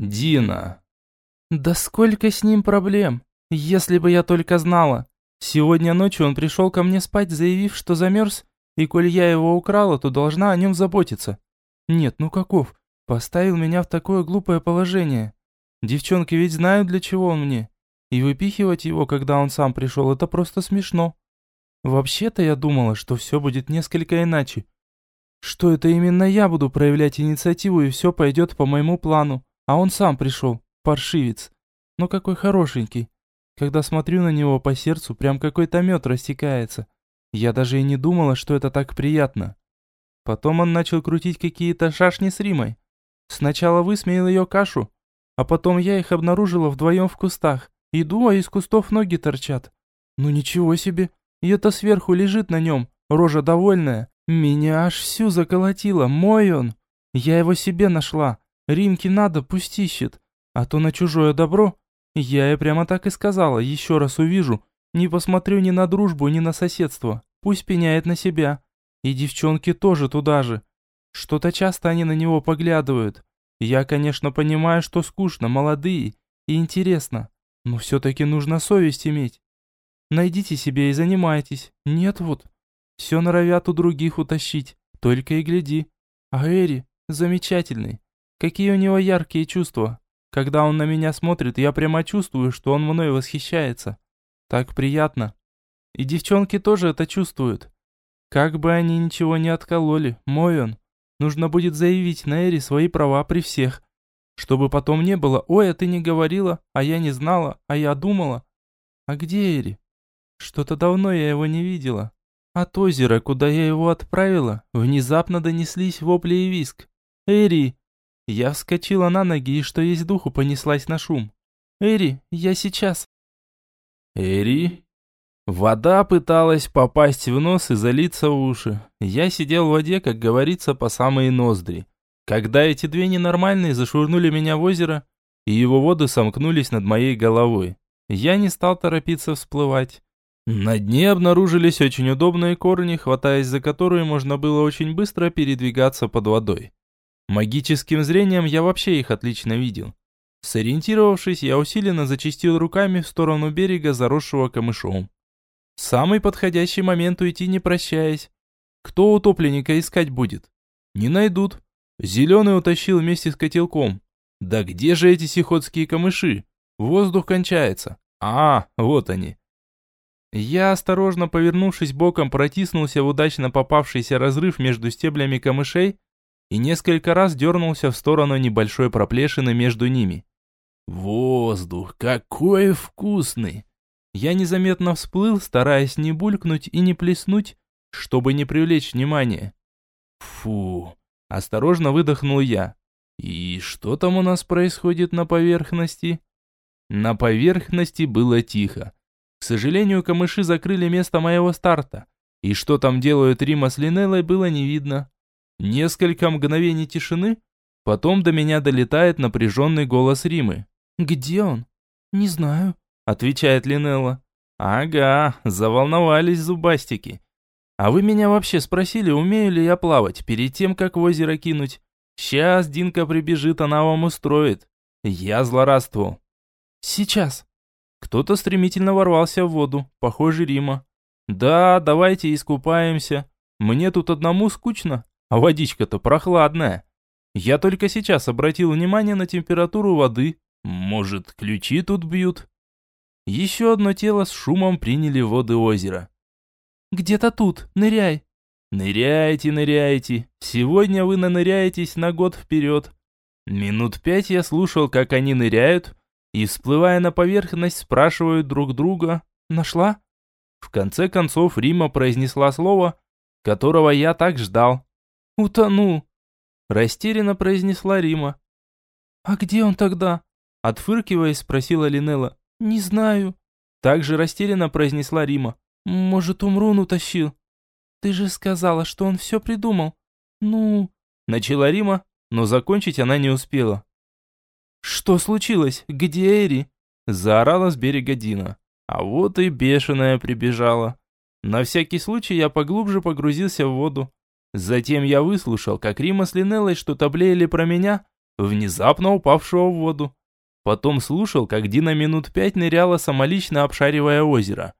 Дина. Да сколько с ним проблем, если бы я только знала. Сегодня ночью он пришел ко мне спать, заявив, что замерз, и коль я его украла, то должна о нем заботиться. Нет, ну каков? Поставил меня в такое глупое положение. Девчонки ведь знают, для чего он мне. И выпихивать его, когда он сам пришел, это просто смешно. Вообще-то я думала, что все будет несколько иначе. Что это именно я буду проявлять инициативу, и все пойдет по моему плану. А он сам пришел, паршивец. Но какой хорошенький. Когда смотрю на него по сердцу, прям какой-то мед растекается. Я даже и не думала, что это так приятно. Потом он начал крутить какие-то шашни с Римой. Сначала высмеял ее кашу, а потом я их обнаружила вдвоем в кустах. Иду, а из кустов ноги торчат. Ну ничего себе, и это сверху лежит на нем, рожа довольная. Меня аж всю заколотило, мой он. Я его себе нашла, Римке надо, пусть ищет. А то на чужое добро. Я ей прямо так и сказала, еще раз увижу. Не посмотрю ни на дружбу, ни на соседство. Пусть пеняет на себя. И девчонки тоже туда же. Что-то часто они на него поглядывают. Я, конечно, понимаю, что скучно, молодые и интересно. Но все-таки нужно совесть иметь. Найдите себе и занимайтесь. Нет вот. Все норовят у других утащить. Только и гляди. А Эри замечательный. Какие у него яркие чувства. Когда он на меня смотрит, я прямо чувствую, что он мной восхищается. Так приятно. И девчонки тоже это чувствуют. Как бы они ничего не откололи, мой он. Нужно будет заявить на Эри свои права при всех. Чтобы потом не было «Ой, а ты не говорила, а я не знала, а я думала». А где Эри? Что-то давно я его не видела. От озера, куда я его отправила, внезапно донеслись вопли и виск. «Эри! Я вскочила на ноги и что есть духу понеслась на шум. «Эри, я сейчас!» «Эри?» Вода пыталась попасть в нос и залиться в уши. Я сидел в воде, как говорится, по самые ноздри. Когда эти две ненормальные зашвырнули меня в озеро, и его воды сомкнулись над моей головой. Я не стал торопиться всплывать. На дне обнаружились очень удобные корни, хватаясь за которые можно было очень быстро передвигаться под водой. Магическим зрением я вообще их отлично видел. Сориентировавшись, я усиленно зачистил руками в сторону берега, заросшего камышом. Самый подходящий момент уйти, не прощаясь. Кто утопленника искать будет? Не найдут. Зеленый утащил вместе с котелком. Да где же эти сиходские камыши? Воздух кончается. А, вот они. Я, осторожно повернувшись боком, протиснулся в удачно попавшийся разрыв между стеблями камышей и несколько раз дернулся в сторону небольшой проплешины между ними. Воздух, какой вкусный! Я незаметно всплыл, стараясь не булькнуть и не плеснуть, чтобы не привлечь внимания. Фу, осторожно выдохнул я. И что там у нас происходит на поверхности? На поверхности было тихо. К сожалению, камыши закрыли место моего старта, и что там делают Рима с Линеллой, было не видно. Несколько мгновений тишины, потом до меня долетает напряженный голос Римы. «Где он?» «Не знаю», — отвечает Линелла. «Ага, заволновались зубастики. А вы меня вообще спросили, умею ли я плавать, перед тем, как в озеро кинуть? Сейчас Динка прибежит, она вам устроит. Я злорадствовал». «Сейчас». Кто-то стремительно ворвался в воду, похоже, Рима. «Да, давайте искупаемся. Мне тут одному скучно, а водичка-то прохладная. Я только сейчас обратил внимание на температуру воды. Может, ключи тут бьют? Еще одно тело с шумом приняли воды озера. «Где-то тут, ныряй!» «Ныряйте, ныряйте. Сегодня вы наныряетесь на год вперед». Минут пять я слушал, как они ныряют, и, всплывая на поверхность, спрашивают друг друга «Нашла?» В конце концов Рима произнесла слово, которого я так ждал. «Утону!» Растерянно произнесла Рима. «А где он тогда?» Отфыркиваясь, спросила Линелла. «Не знаю». Также растерянно произнесла Рима. «Может, Умрун утащил?» «Ты же сказала, что он все придумал». «Ну...» Начала Рима, но закончить она не успела. «Что случилось? Где Эри?» Заорала с берега Дина. А вот и бешеная прибежала. На всякий случай я поглубже погрузился в воду. Затем я выслушал, как Рима с Линеллой что-то блеяли про меня, внезапно упавшего в воду. Потом слушал, как Дина минут пять ныряла самолично, обшаривая озеро.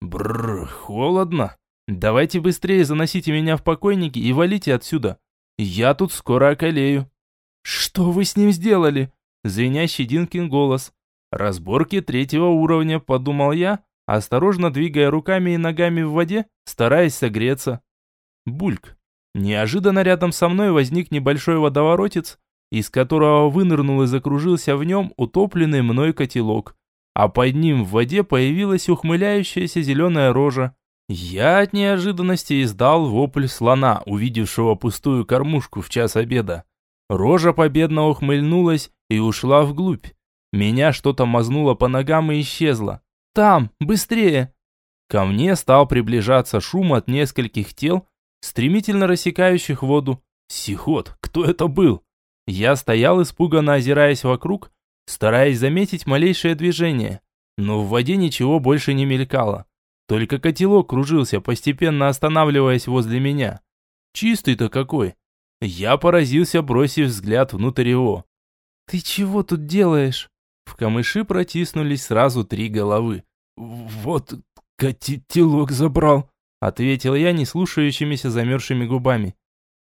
Бррр, холодно. Давайте быстрее заносите меня в покойники и валите отсюда. Я тут скоро околею. Что вы с ним сделали? Звенящий Динкин голос. Разборки третьего уровня, подумал я, осторожно двигая руками и ногами в воде, стараясь согреться. Бульк. Неожиданно рядом со мной возник небольшой водоворотец, из которого вынырнул и закружился в нем утопленный мной котелок, а под ним в воде появилась ухмыляющаяся зеленая рожа. Я от неожиданности издал вопль слона, увидевшего пустую кормушку в час обеда. Рожа победно ухмыльнулась и ушла вглубь. Меня что-то мазнуло по ногам и исчезло. «Там! Быстрее!» Ко мне стал приближаться шум от нескольких тел, стремительно рассекающих воду. Сихот, кто это был? Я стоял испуганно озираясь вокруг, стараясь заметить малейшее движение, но в воде ничего больше не мелькало. Только котелок кружился, постепенно останавливаясь возле меня. Чистый-то какой! Я поразился, бросив взгляд внутрь его. «Ты чего тут делаешь?» В камыши протиснулись сразу три головы. «Вот котелок забрал», — ответил я неслушающимися замерзшими губами.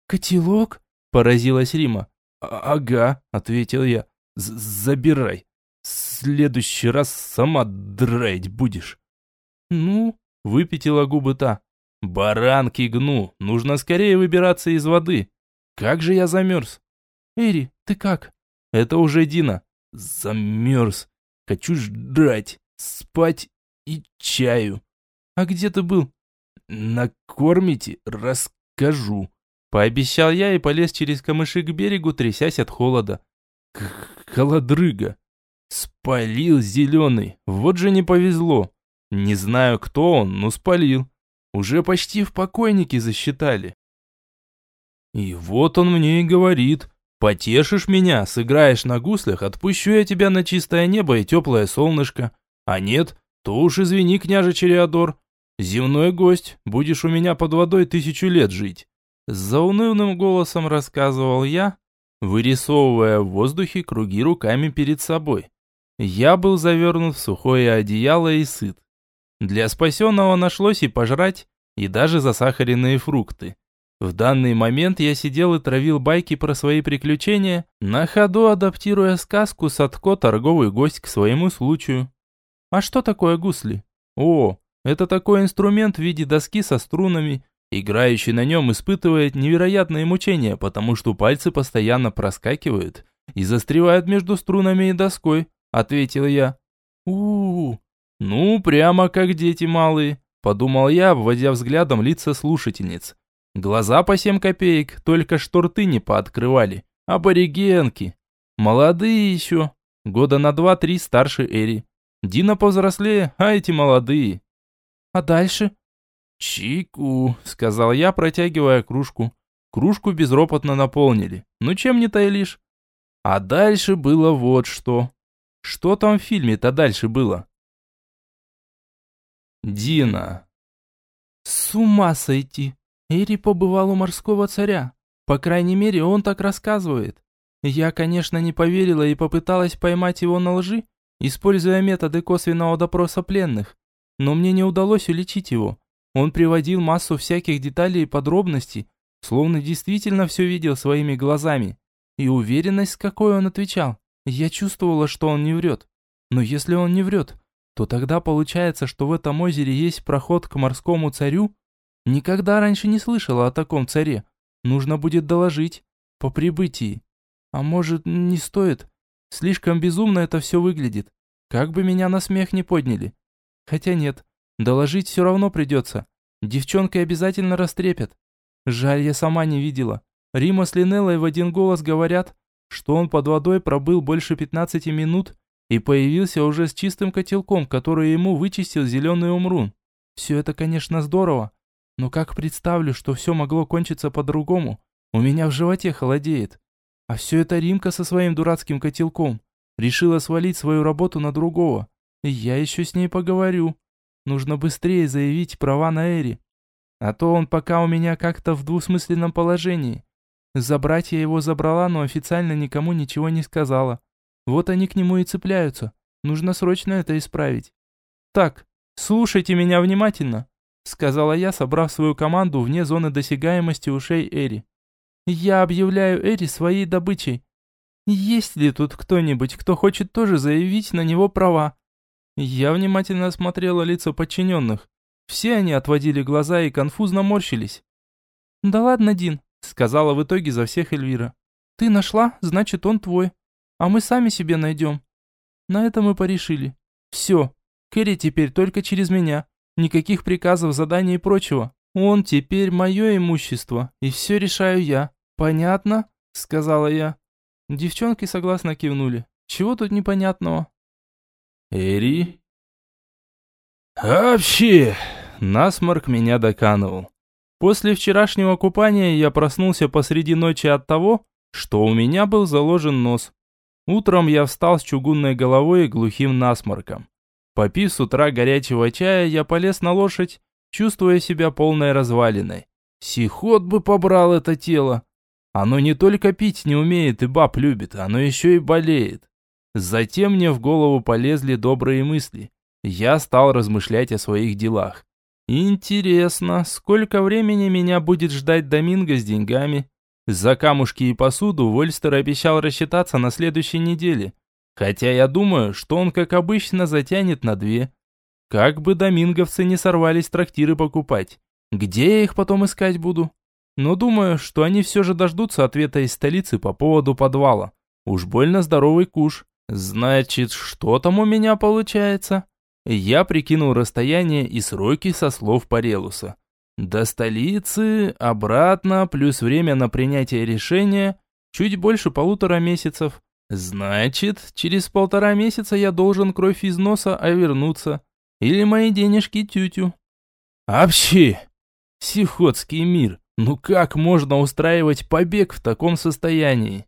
«Котелок?» — поразилась Рима. А, «Ага», — ответил я. «Забирай. следующий раз сама драить будешь». «Ну?» — выпятила губы та. «Баранки гну. Нужно скорее выбираться из воды. Как же я замерз». «Эри, ты как?» «Это уже Дина». «Замерз. Хочу жрать, спать и чаю». «А где ты был?» «Накормите, расскажу». Пообещал я и полез через камыши к берегу, трясясь от холода. К холодрыга. Спалил зеленый. Вот же не повезло. Не знаю, кто он, но спалил. Уже почти в покойнике засчитали. И вот он мне и говорит. Потешишь меня, сыграешь на гуслях, отпущу я тебя на чистое небо и теплое солнышко. А нет, то уж извини, княже Череодор. Земной гость, будешь у меня под водой тысячу лет жить. С заунывным голосом рассказывал я, вырисовывая в воздухе круги руками перед собой. Я был завернут в сухое одеяло и сыт. Для спасенного нашлось и пожрать, и даже засахаренные фрукты. В данный момент я сидел и травил байки про свои приключения, на ходу адаптируя сказку Садко торговый гость к своему случаю. А что такое гусли? О, это такой инструмент в виде доски со струнами, Играющий на нем испытывает невероятные мучения, потому что пальцы постоянно проскакивают и застревают между струнами и доской, ответил я. у у. Ну, прямо как дети малые, подумал я, обводя взглядом лица слушательниц. Глаза по семь копеек, только что рты не пооткрывали. Аборигенки. Молодые еще. Года на два-три старше Эри. Дина повзрослее, а эти молодые. А дальше? «Чайку», — сказал я, протягивая кружку. Кружку безропотно наполнили. Ну чем не таилишь? А дальше было вот что. Что там в фильме-то дальше было? Дина. С ума сойти. Эри побывал у морского царя. По крайней мере, он так рассказывает. Я, конечно, не поверила и попыталась поймать его на лжи, используя методы косвенного допроса пленных. Но мне не удалось уличить его. Он приводил массу всяких деталей и подробностей, словно действительно все видел своими глазами. И уверенность, с какой он отвечал. Я чувствовала, что он не врет. Но если он не врет, то тогда получается, что в этом озере есть проход к морскому царю? Никогда раньше не слышала о таком царе. Нужно будет доложить. По прибытии. А может, не стоит? Слишком безумно это все выглядит. Как бы меня на смех не подняли. Хотя нет, Доложить все равно придется. Девчонка обязательно растрепят. Жаль, я сама не видела. Рима с Линеллой в один голос говорят, что он под водой пробыл больше 15 минут и появился уже с чистым котелком, который ему вычистил зеленый умрун. Все это, конечно, здорово, но как представлю, что все могло кончиться по-другому, у меня в животе холодеет. А все это Римка со своим дурацким котелком. Решила свалить свою работу на другого. Я еще с ней поговорю. Нужно быстрее заявить права на Эри. А то он пока у меня как-то в двусмысленном положении. Забрать я его забрала, но официально никому ничего не сказала. Вот они к нему и цепляются. Нужно срочно это исправить. Так, слушайте меня внимательно, сказала я, собрав свою команду вне зоны досягаемости ушей Эри. Я объявляю Эри своей добычей. Есть ли тут кто-нибудь, кто хочет тоже заявить на него права? Я внимательно осмотрела лица подчиненных. Все они отводили глаза и конфузно морщились. «Да ладно, Дин», — сказала в итоге за всех Эльвира. «Ты нашла, значит, он твой. А мы сами себе найдем». На это мы порешили. Все, Кэрри теперь только через меня. Никаких приказов, заданий и прочего. Он теперь мое имущество, и все решаю я. Понятно?» — сказала я. Девчонки согласно кивнули. «Чего тут непонятного?» «Эри?» «Вообще!» Насморк меня доканывал. После вчерашнего купания я проснулся посреди ночи от того, что у меня был заложен нос. Утром я встал с чугунной головой и глухим насморком. Попив с утра горячего чая, я полез на лошадь, чувствуя себя полной развалиной. Сихот бы побрал это тело. Оно не только пить не умеет и баб любит, оно еще и болеет. Затем мне в голову полезли добрые мысли. Я стал размышлять о своих делах. Интересно, сколько времени меня будет ждать Доминго с деньгами? За камушки и посуду Вольстер обещал рассчитаться на следующей неделе. Хотя я думаю, что он, как обычно, затянет на две. Как бы доминговцы не сорвались трактиры покупать. Где я их потом искать буду? Но думаю, что они все же дождутся ответа из столицы по поводу подвала. Уж больно здоровый куш. Значит, что там у меня получается? Я прикинул расстояние и сроки со слов Парелуса. До столицы, обратно, плюс время на принятие решения, чуть больше полутора месяцев. Значит, через полтора месяца я должен кровь из носа, а вернуться. Или мои денежки тютю. Вообще, сихотский мир, ну как можно устраивать побег в таком состоянии?